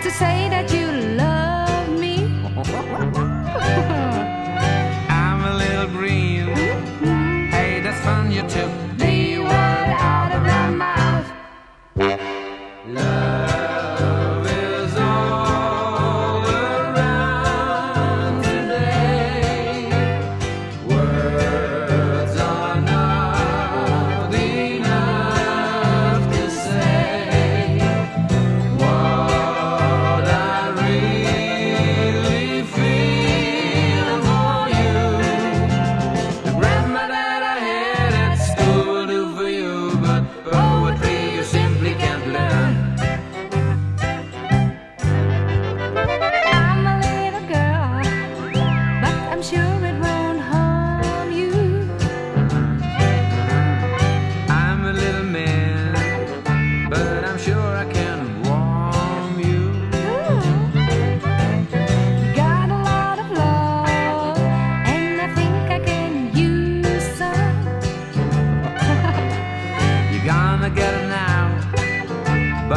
to say that you love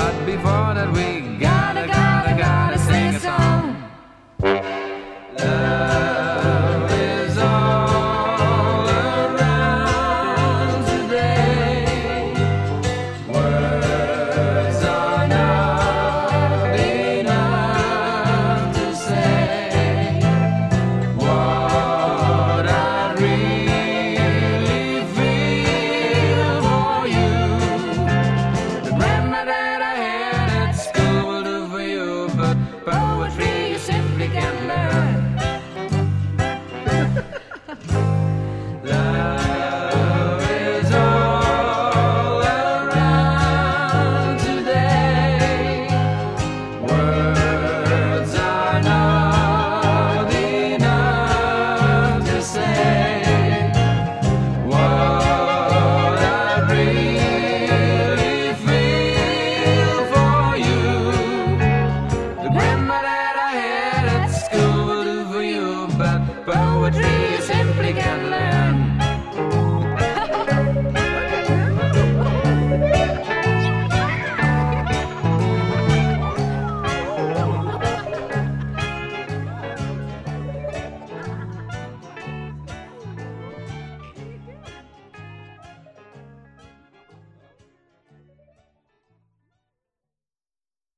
Not before that we poetry.